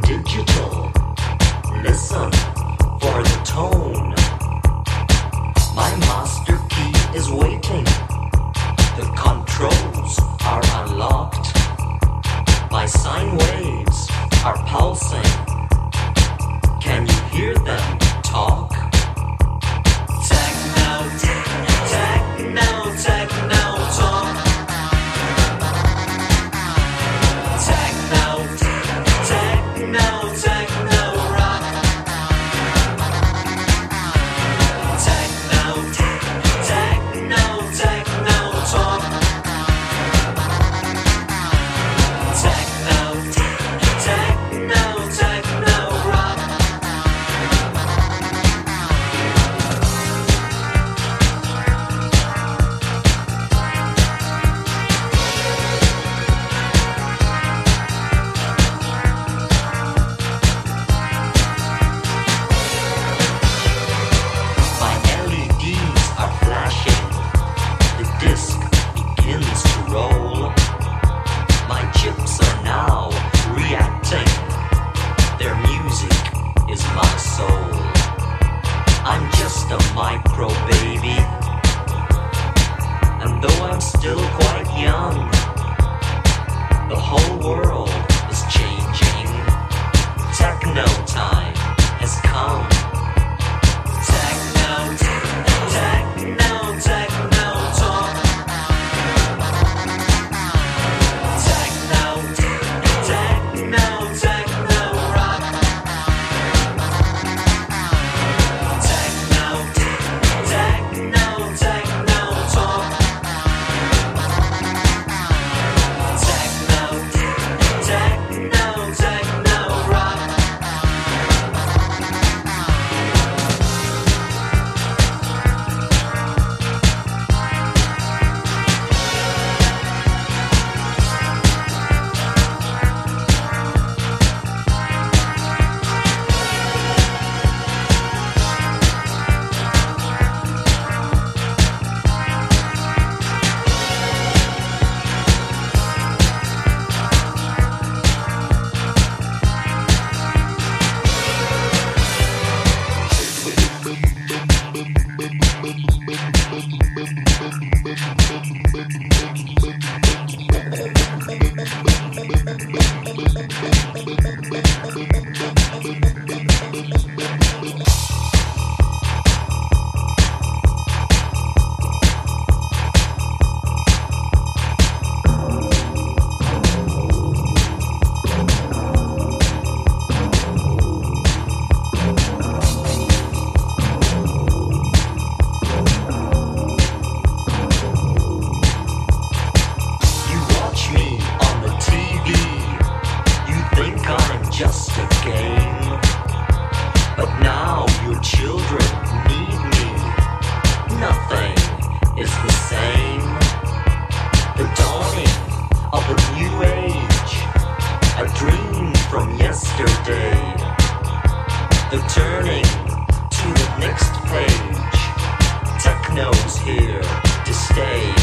digital. Listen for the tone. My master key is waiting. The controls are unlocked. Their music is my soul. I'm just a micro baby. And though I'm still quite young, the whole world with yesterday. The turning to the next page. Techno's here to stay.